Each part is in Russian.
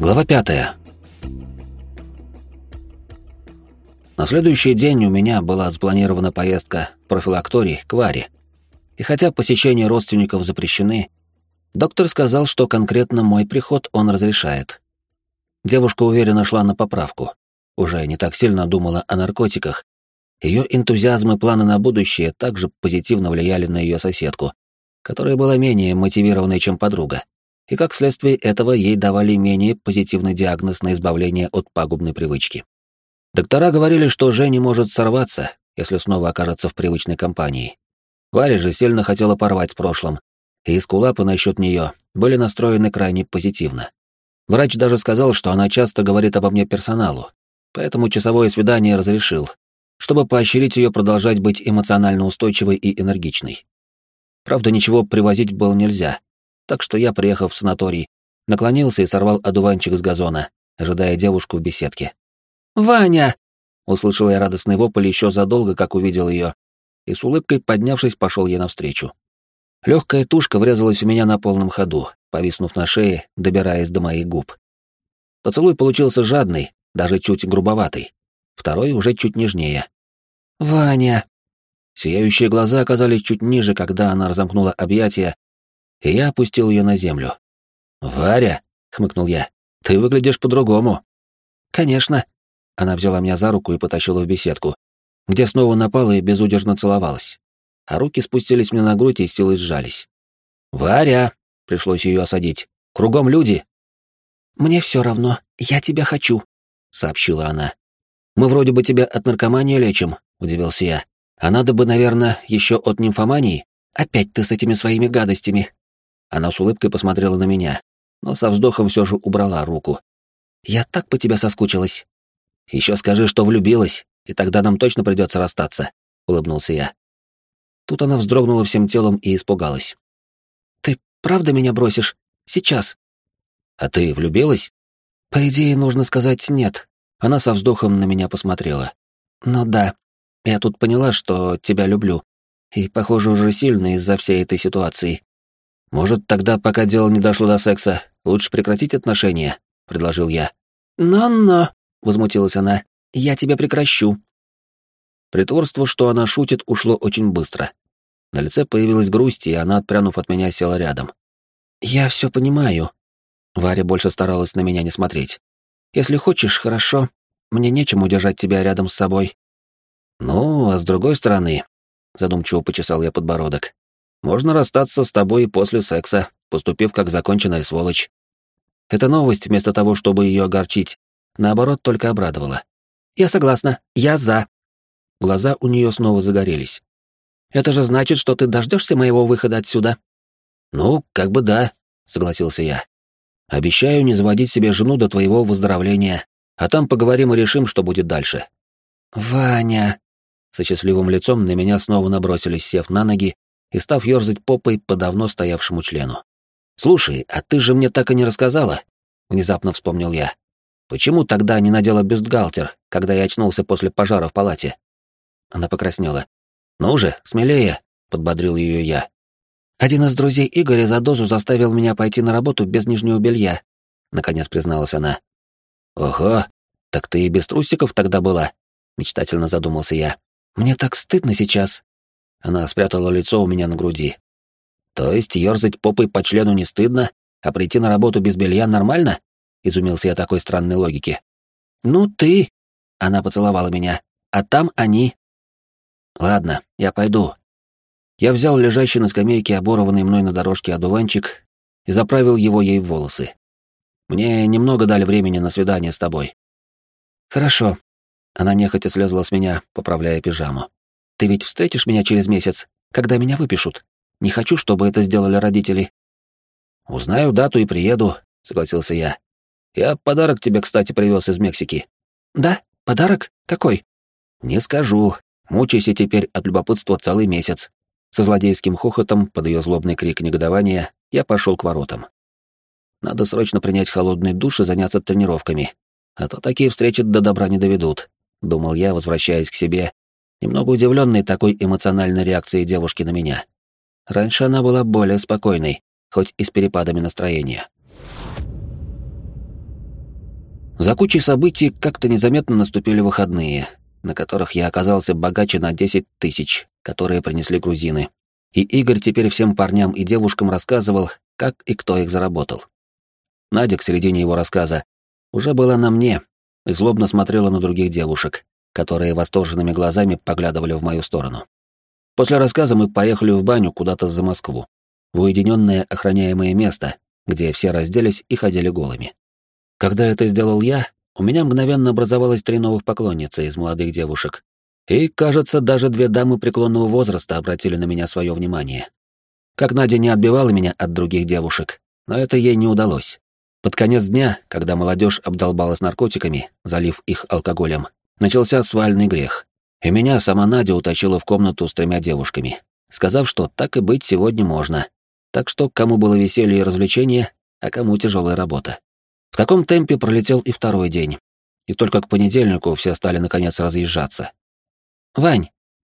Глава пятая. На следующий день у меня была спланирована поездка в профилакторий к Варе. И хотя посещения родственников запрещены, доктор сказал, что конкретно мой приход он разрешает. Девушка уверенно шла на поправку. Уже не так сильно думала о наркотиках. Ее энтузиазм и планы на будущее также позитивно влияли на ее соседку, которая была менее мотивированной, чем подруга. И как следствие этого ей давали менее позитивный диагноз на избавление от пагубной привычки. Доктора говорили, что Женя может сорваться, если снова окажется в привычной компании. Варя же сильно хотела порвать с прошлым, и скулапы насчет нее были настроены крайне позитивно. Врач даже сказал, что она часто говорит обо мне персоналу, поэтому часовое свидание разрешил, чтобы поощрить ее продолжать быть эмоционально устойчивой и энергичной. Правда, ничего привозить было нельзя, так что я, приехав в санаторий, наклонился и сорвал одуванчик с газона, ожидая девушку в беседке. «Ваня!» — услышал я радостный вопль еще задолго, как увидел ее, и с улыбкой, поднявшись, пошел ей навстречу. Легкая тушка врезалась у меня на полном ходу, повиснув на шее, добираясь до моих губ. Поцелуй получился жадный, даже чуть грубоватый. Второй уже чуть нежнее. «Ваня!» Сияющие глаза оказались чуть ниже, когда она разомкнула объятия, и я опустил ее на землю. «Варя!» — хмыкнул я. «Ты выглядишь по-другому». «Конечно». Она взяла меня за руку и потащила в беседку, где снова напала и безудержно целовалась. А руки спустились мне на грудь и силой сжались. «Варя!» — пришлось ее осадить. «Кругом люди!» «Мне все равно, я тебя хочу», — сообщила она. «Мы вроде бы тебя от наркомании лечим», — удивился я. «А надо бы, наверное, еще от нимфомании? Опять ты с этими своими гадостями». Она с улыбкой посмотрела на меня, но со вздохом все же убрала руку. «Я так по тебе соскучилась». «Еще скажи, что влюбилась, и тогда нам точно придется расстаться», — улыбнулся я. Тут она вздрогнула всем телом и испугалась. «Ты правда меня бросишь? Сейчас?» «А ты влюбилась?» «По идее, нужно сказать «нет». Она со вздохом на меня посмотрела. «Ну да, я тут поняла, что тебя люблю. И, похоже, уже сильно из-за всей этой ситуации. Может, тогда, пока дело не дошло до секса, лучше прекратить отношения?» — предложил я. «Но-но», — возмутилась она, — «я тебя прекращу». Притворство, что она шутит, ушло очень быстро. На лице появилась грусть, и она, отпрянув от меня, села рядом. «Я все понимаю». Варя больше старалась на меня не смотреть. «Если хочешь, хорошо. Мне нечем удержать тебя рядом с собой». «Ну, а с другой стороны...» — задумчиво почесал я подбородок. «Можно расстаться с тобой после секса, поступив как законченная сволочь». Эта новость, вместо того, чтобы ее огорчить, наоборот, только обрадовала. «Я согласна. Я за». Глаза у нее снова загорелись. Это же значит, что ты дождешься моего выхода отсюда. Ну, как бы да, согласился я. Обещаю не заводить себе жену до твоего выздоровления, а там поговорим и решим, что будет дальше. Ваня. Со счастливым лицом на меня снова набросились, сев на ноги и став ерзать попой по давно стоявшему члену. «Слушай, а ты же мне так и не рассказала?» — внезапно вспомнил я. «Почему тогда не надела бюстгальтер, когда я очнулся после пожара в палате?» Она покраснела. «Ну же, смелее!» — подбодрил ее я. «Один из друзей Игоря за дозу заставил меня пойти на работу без нижнего белья», — наконец призналась она. «Ого, так ты и без трусиков тогда была?» — мечтательно задумался я. «Мне так стыдно сейчас». Она спрятала лицо у меня на груди. «То есть ерзать попой по члену не стыдно, а прийти на работу без белья нормально?» — изумился я такой странной логике. «Ну ты...» — она поцеловала меня. «А там они...» Ладно, я пойду. Я взял лежащий на скамейке оборванный мной на дорожке одуванчик и заправил его ей в волосы. Мне немного дали времени на свидание с тобой. Хорошо. Она нехотя слезла с меня, поправляя пижаму. Ты ведь встретишь меня через месяц, когда меня выпишут. Не хочу, чтобы это сделали родители. Узнаю дату и приеду, согласился я. Я подарок тебе, кстати, привез из Мексики. Да? Подарок? Какой? Не скажу, Мучайся теперь от любопытства целый месяц. Со злодейским хохотом, под ее злобный крик негодования, я пошел к воротам. Надо срочно принять холодный душ и заняться тренировками, а то такие встречи до добра не доведут, думал я, возвращаясь к себе, немного удивленный такой эмоциональной реакцией девушки на меня. Раньше она была более спокойной, хоть и с перепадами настроения. За кучей событий как-то незаметно наступили выходные, на которых я оказался богаче на 10 тысяч, которые принесли грузины. И Игорь теперь всем парням и девушкам рассказывал, как и кто их заработал. Надя к середине его рассказа уже была на мне и злобно смотрела на других девушек, которые восторженными глазами поглядывали в мою сторону. После рассказа мы поехали в баню куда-то за Москву, в уединенное охраняемое место, где все разделись и ходили голыми. Когда это сделал я, у меня мгновенно образовалось три новых поклонницы из молодых девушек. И, кажется, даже две дамы преклонного возраста обратили на меня свое внимание. Как Надя не отбивала меня от других девушек, но это ей не удалось. Под конец дня, когда молодежь обдолбалась наркотиками, залив их алкоголем, начался свальный грех. И меня сама Надя утащила в комнату с тремя девушками, сказав, что так и быть сегодня можно. Так что кому было веселье и развлечение, а кому тяжелая работа. В таком темпе пролетел и второй день. И только к понедельнику все стали наконец разъезжаться. «Вань!»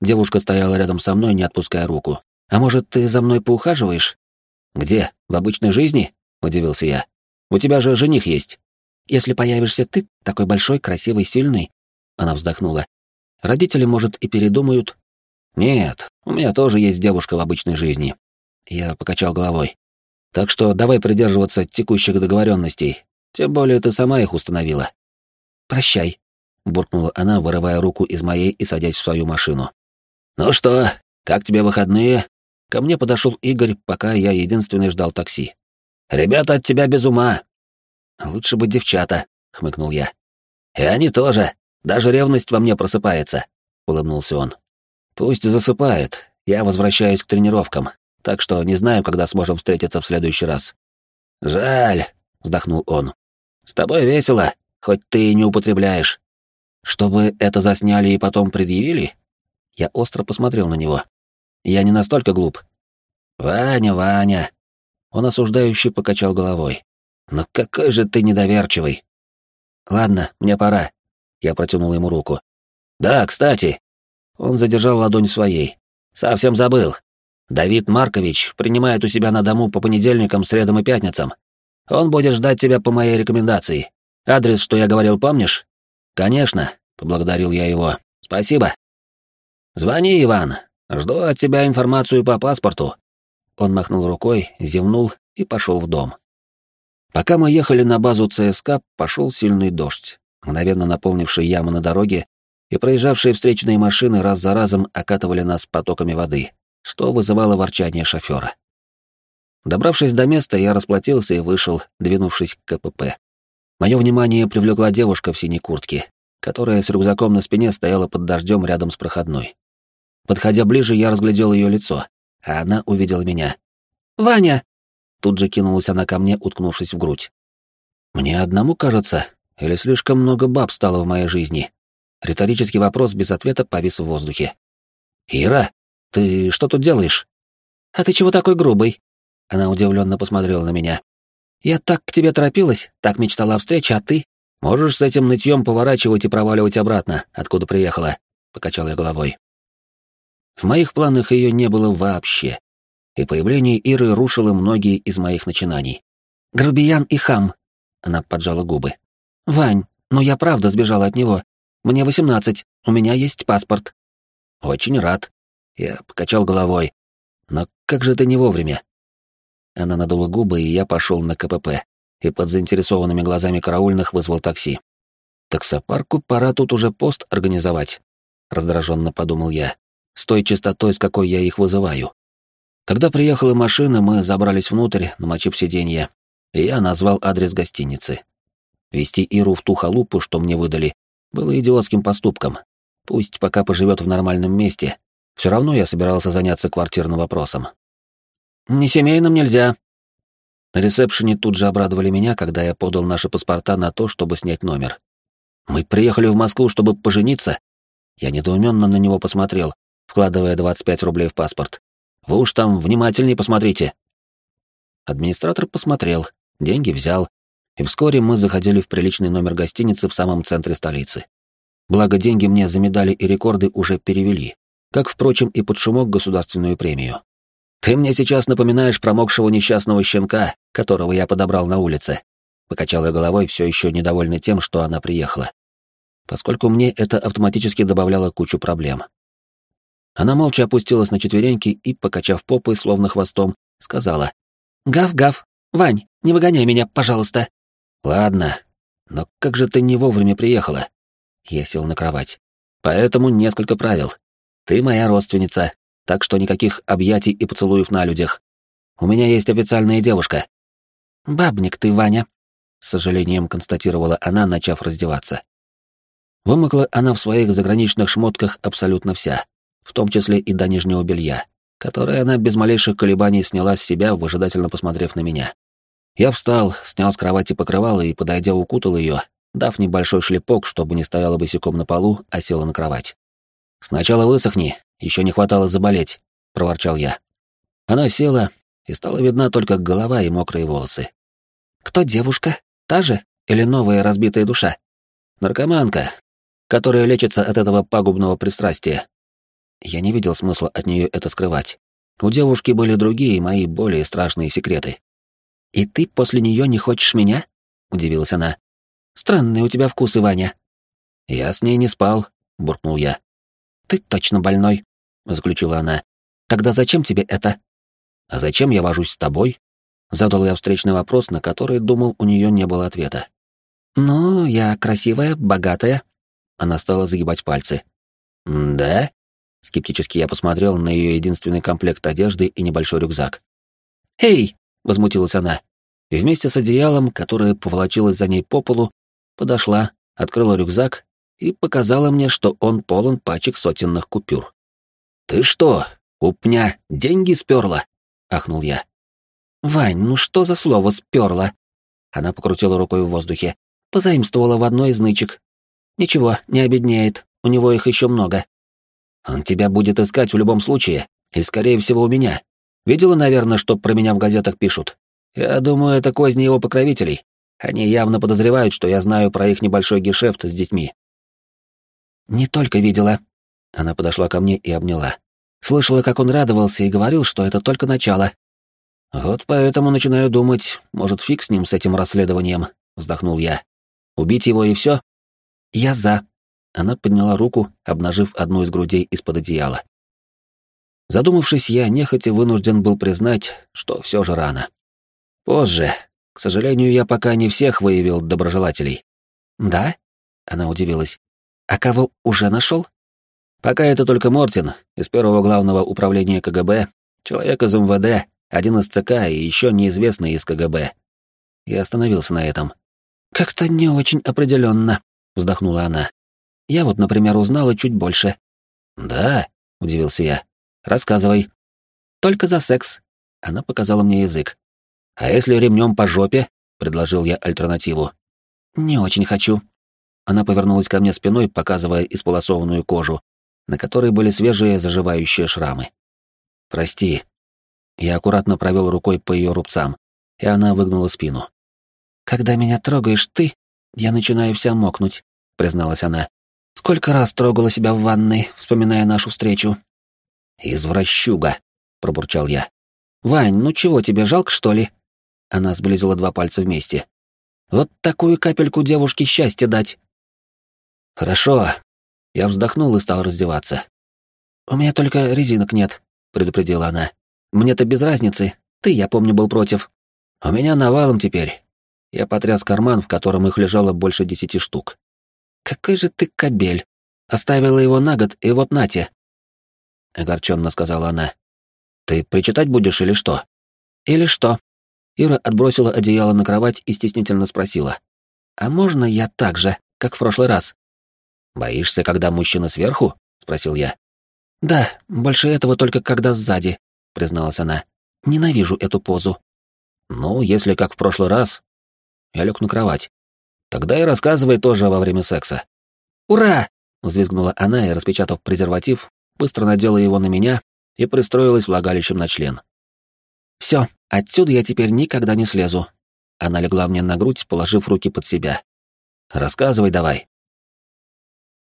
Девушка стояла рядом со мной, не отпуская руку. «А может, ты за мной поухаживаешь?» «Где? В обычной жизни?» — удивился я. У тебя же жених есть. Если появишься ты, такой большой, красивый, сильный, она вздохнула. Родители, может, и передумают. Нет, у меня тоже есть девушка в обычной жизни. Я покачал головой. Так что давай придерживаться текущих договоренностей. Тем более ты сама их установила. Прощай, буркнула она, вырывая руку из моей и садясь в свою машину. Ну что, как тебе выходные? Ко мне подошел Игорь, пока я единственный ждал такси. Ребята от тебя без ума. Лучше бы девчата, хмыкнул я. И они тоже. Даже ревность во мне просыпается, улыбнулся он. Пусть засыпает. Я возвращаюсь к тренировкам, так что не знаю, когда сможем встретиться в следующий раз. Жаль, вздохнул он. С тобой весело, хоть ты и не употребляешь. Чтобы это засняли и потом предъявили? Я остро посмотрел на него. Я не настолько глуп. Ваня, Ваня, он осуждающе покачал головой. «Но какой же ты недоверчивый!» «Ладно, мне пора». Я протянул ему руку. «Да, кстати». Он задержал ладонь своей. «Совсем забыл. Давид Маркович принимает у себя на дому по понедельникам, средам и пятницам. Он будет ждать тебя по моей рекомендации. Адрес, что я говорил, помнишь?» «Конечно», — поблагодарил я его. «Спасибо». «Звони, Иван. Жду от тебя информацию по паспорту. Он махнул рукой, зевнул и пошел в дом. Пока мы ехали на базу ЦСК, пошел сильный дождь, мгновенно наполнивший ямы на дороге, и проезжавшие встречные машины раз за разом окатывали нас потоками воды, что вызывало ворчание шофера. Добравшись до места, я расплатился и вышел, двинувшись к КПП. Мое внимание привлекла девушка в синей куртке, которая с рюкзаком на спине стояла под дождем рядом с проходной. Подходя ближе, я разглядел ее лицо а она увидела меня. «Ваня!» Тут же кинулась она ко мне, уткнувшись в грудь. «Мне одному кажется, или слишком много баб стало в моей жизни?» Риторический вопрос без ответа повис в воздухе. «Ира, ты что тут делаешь?» «А ты чего такой грубый?» Она удивленно посмотрела на меня. «Я так к тебе торопилась, так мечтала о встрече, а ты...» «Можешь с этим нытьем поворачивать и проваливать обратно, откуда приехала», — покачал я головой. В моих планах ее не было вообще, и появление Иры рушило многие из моих начинаний. «Грубиян и хам», — она поджала губы. «Вань, но я правда сбежала от него. Мне восемнадцать, у меня есть паспорт». «Очень рад». Я покачал головой. «Но как же ты не вовремя?» Она надула губы, и я пошел на КПП, и под заинтересованными глазами караульных вызвал такси. «Таксопарку пора тут уже пост организовать», — раздраженно подумал я с той частотой, с какой я их вызываю. Когда приехала машина, мы забрались внутрь, намочив сиденье, и я назвал адрес гостиницы. Вести Иру в ту халупу, что мне выдали, было идиотским поступком. Пусть пока поживет в нормальном месте. Все равно я собирался заняться квартирным вопросом. «Не семейным нельзя». На ресепшене тут же обрадовали меня, когда я подал наши паспорта на то, чтобы снять номер. «Мы приехали в Москву, чтобы пожениться?» Я недоуменно на него посмотрел, вкладывая 25 рублей в паспорт. «Вы уж там внимательнее посмотрите». Администратор посмотрел, деньги взял, и вскоре мы заходили в приличный номер гостиницы в самом центре столицы. Благо, деньги мне за медали и рекорды уже перевели, как, впрочем, и под шумок государственную премию. «Ты мне сейчас напоминаешь промокшего несчастного щенка, которого я подобрал на улице». покачала головой, все еще недовольна тем, что она приехала. Поскольку мне это автоматически добавляло кучу проблем. Она молча опустилась на четвереньки и, покачав попой, словно хвостом, сказала. «Гав-гав, Вань, не выгоняй меня, пожалуйста». «Ладно, но как же ты не вовремя приехала?» Я сел на кровать. «Поэтому несколько правил. Ты моя родственница, так что никаких объятий и поцелуев на людях. У меня есть официальная девушка». «Бабник ты, Ваня», — с сожалением констатировала она, начав раздеваться. Вымокла она в своих заграничных шмотках абсолютно вся, в том числе и до нижнего белья, которое она без малейших колебаний сняла с себя, выжидательно посмотрев на меня. Я встал, снял с кровати покрывало и, подойдя, укутал ее, дав небольшой шлепок, чтобы не стояла босиком на полу, а села на кровать. «Сначала высохни, еще не хватало заболеть», — проворчал я. Она села, и стала видна только голова и мокрые волосы. «Кто девушка? Та же? Или новая разбитая душа?» «Наркоманка, которая лечится от этого пагубного пристрастия. Я не видел смысла от нее это скрывать. У девушки были другие, мои более страшные секреты. «И ты после нее не хочешь меня?» — удивилась она. «Странные у тебя вкусы, Ваня». «Я с ней не спал», — буркнул я. «Ты точно больной», — заключила она. «Тогда зачем тебе это?» «А зачем я вожусь с тобой?» Задал я встречный вопрос, на который, думал, у нее не было ответа. «Ну, я красивая, богатая, она стала загибать пальцы. «Да?» Скептически я посмотрел на ее единственный комплект одежды и небольшой рюкзак. «Эй!» — возмутилась она. И вместе с одеялом, которое поволочилось за ней по полу, подошла, открыла рюкзак и показала мне, что он полон пачек сотенных купюр. «Ты что, упня, деньги сперла?» — ахнул я. «Вань, ну что за слово «сперла»?» Она покрутила рукой в воздухе. Позаимствовала в одной из нычек, Ничего, не обеднеет, у него их еще много. Он тебя будет искать в любом случае, и, скорее всего, у меня. Видела, наверное, что про меня в газетах пишут? Я думаю, это козни его покровителей. Они явно подозревают, что я знаю про их небольшой гешефт с детьми. Не только видела. Она подошла ко мне и обняла. Слышала, как он радовался и говорил, что это только начало. Вот поэтому начинаю думать, может, фиг с ним, с этим расследованием, вздохнул я. Убить его и все? «Я за». Она подняла руку, обнажив одну из грудей из-под одеяла. Задумавшись, я нехотя вынужден был признать, что все же рано. Позже. К сожалению, я пока не всех выявил доброжелателей. «Да?» — она удивилась. «А кого уже нашел?» «Пока это только Мортин, из первого главного управления КГБ, человек из МВД, один из ЦК и еще неизвестный из КГБ». Я остановился на этом. «Как-то не очень определенно вздохнула она. Я вот, например, узнала чуть больше. Да, удивился я. Рассказывай. Только за секс. Она показала мне язык. А если ремнем по жопе? предложил я альтернативу. Не очень хочу. Она повернулась ко мне спиной, показывая исполосованную кожу, на которой были свежие заживающие шрамы. Прости. Я аккуратно провел рукой по ее рубцам, и она выгнула спину. Когда меня трогаешь ты, я начинаю вся мокнуть, призналась она. Сколько раз трогала себя в ванной, вспоминая нашу встречу. Извращуга, пробурчал я. Вань, ну чего тебе жалко, что ли? Она сблизила два пальца вместе. Вот такую капельку девушке счастья дать. Хорошо. Я вздохнул и стал раздеваться. У меня только резинок нет, предупредила она. Мне-то без разницы. Ты, я помню, был против. У меня навалом теперь. Я потряс карман, в котором их лежало больше десяти штук. «Какой же ты кобель! Оставила его на год, и вот нате!» Огорченно сказала она. «Ты причитать будешь или что?» «Или что?» Ира отбросила одеяло на кровать и стеснительно спросила. «А можно я так же, как в прошлый раз?» «Боишься, когда мужчина сверху?» — спросил я. «Да, больше этого только когда сзади», — призналась она. «Ненавижу эту позу». «Ну, если как в прошлый раз, я лег на кровать. Тогда и рассказывай тоже во время секса. «Ура!» — взвизгнула она и, распечатав презерватив, быстро надела его на меня и пристроилась влагалищем на член. «Все, отсюда я теперь никогда не слезу». Она легла мне на грудь, положив руки под себя. «Рассказывай давай».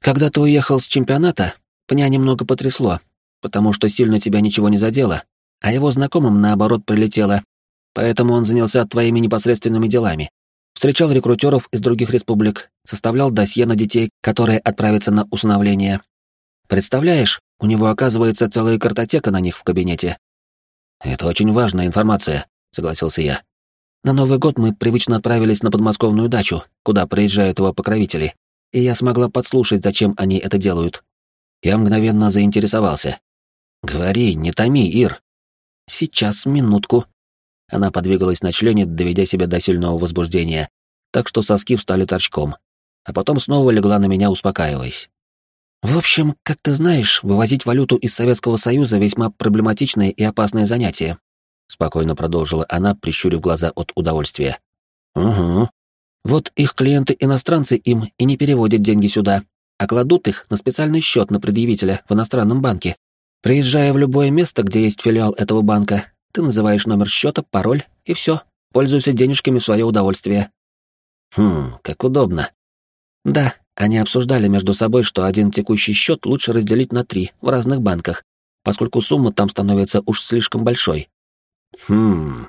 «Когда ты уехал с чемпионата, пня немного потрясло, потому что сильно тебя ничего не задело, а его знакомым, наоборот, прилетело, поэтому он занялся твоими непосредственными делами. Встречал рекрутеров из других республик, составлял досье на детей, которые отправятся на усыновление. Представляешь, у него оказывается целая картотека на них в кабинете. Это очень важная информация, согласился я. На Новый год мы привычно отправились на подмосковную дачу, куда приезжают его покровители, и я смогла подслушать, зачем они это делают. Я мгновенно заинтересовался. «Говори, не томи, Ир». «Сейчас, минутку». Она подвигалась на члене, доведя себя до сильного возбуждения, так что соски встали торчком, а потом снова легла на меня, успокаиваясь. «В общем, как ты знаешь, вывозить валюту из Советского Союза весьма проблематичное и опасное занятие», спокойно продолжила она, прищурив глаза от удовольствия. «Угу. Вот их клиенты-иностранцы им и не переводят деньги сюда, а кладут их на специальный счет на предъявителя в иностранном банке. Приезжая в любое место, где есть филиал этого банка, ты называешь номер счета, пароль, и все. Пользуйся денежками в свое удовольствие. Хм, как удобно. Да, они обсуждали между собой, что один текущий счет лучше разделить на три в разных банках, поскольку сумма там становится уж слишком большой. Хм.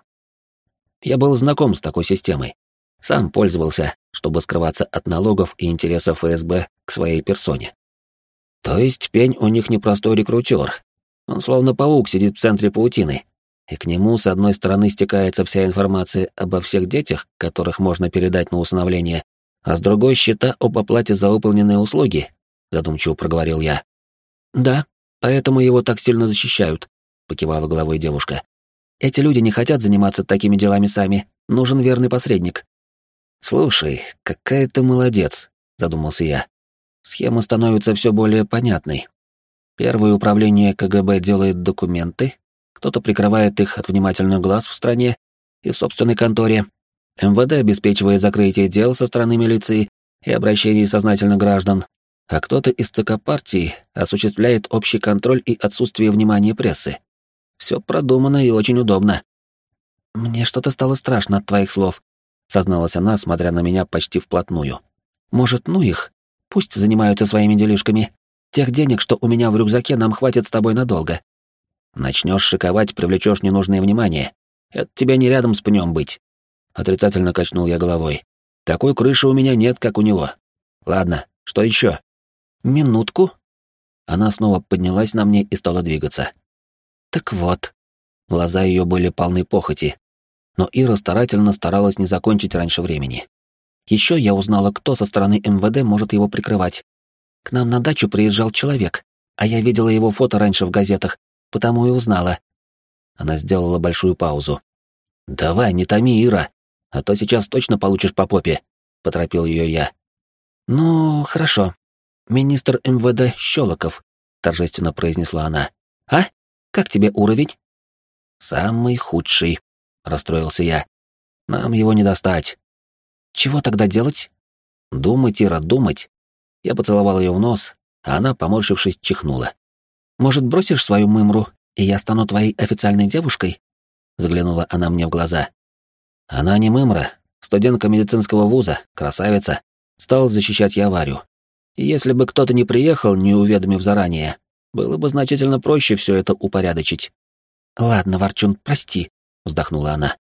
Я был знаком с такой системой. Сам пользовался, чтобы скрываться от налогов и интересов ФСБ к своей персоне. То есть пень у них непростой рекрутер. Он словно паук сидит в центре паутины, и к нему с одной стороны стекается вся информация обо всех детях, которых можно передать на усыновление, а с другой — счета об оплате за выполненные услуги, задумчиво проговорил я. Да, поэтому его так сильно защищают, покивала головой девушка. Эти люди не хотят заниматься такими делами сами, нужен верный посредник. «Слушай, какая ты молодец», — задумался я. Схема становится все более понятной. Первое управление КГБ делает документы, кто-то прикрывает их от внимательных глаз в стране и собственной конторе. МВД обеспечивает закрытие дел со стороны милиции и обращений сознательных граждан, а кто-то из ЦК партии осуществляет общий контроль и отсутствие внимания прессы. Все продумано и очень удобно. «Мне что-то стало страшно от твоих слов», созналась она, смотря на меня почти вплотную. Может, ну их? Пусть занимаются своими делишками. Тех денег, что у меня в рюкзаке, нам хватит с тобой надолго. Начнешь шиковать, привлечешь ненужное внимание. Это тебе не рядом с пнем быть. Отрицательно качнул я головой. Такой крыши у меня нет, как у него. Ладно, что еще? Минутку. Она снова поднялась на мне и стала двигаться. Так вот. Глаза ее были полны похоти, но Ира старательно старалась не закончить раньше времени. Еще я узнала, кто со стороны МВД может его прикрывать. К нам на дачу приезжал человек, а я видела его фото раньше в газетах, потому и узнала. Она сделала большую паузу. «Давай, не томи, Ира, а то сейчас точно получишь по попе», — поторопил ее я. «Ну, хорошо. Министр МВД Щелоков», — торжественно произнесла она. «А? Как тебе уровень?» «Самый худший», — расстроился я. «Нам его не достать». «Чего тогда делать?» «Думать, Ира, думать». Я поцеловал ее в нос, а она, поморщившись, чихнула. «Может, бросишь свою мымру, и я стану твоей официальной девушкой?» Заглянула она мне в глаза. «Она не мымра, студентка медицинского вуза, красавица». Стал защищать я Варю. Если бы кто-то не приехал, не уведомив заранее, было бы значительно проще все это упорядочить. «Ладно, Ворчун, прости», — вздохнула она.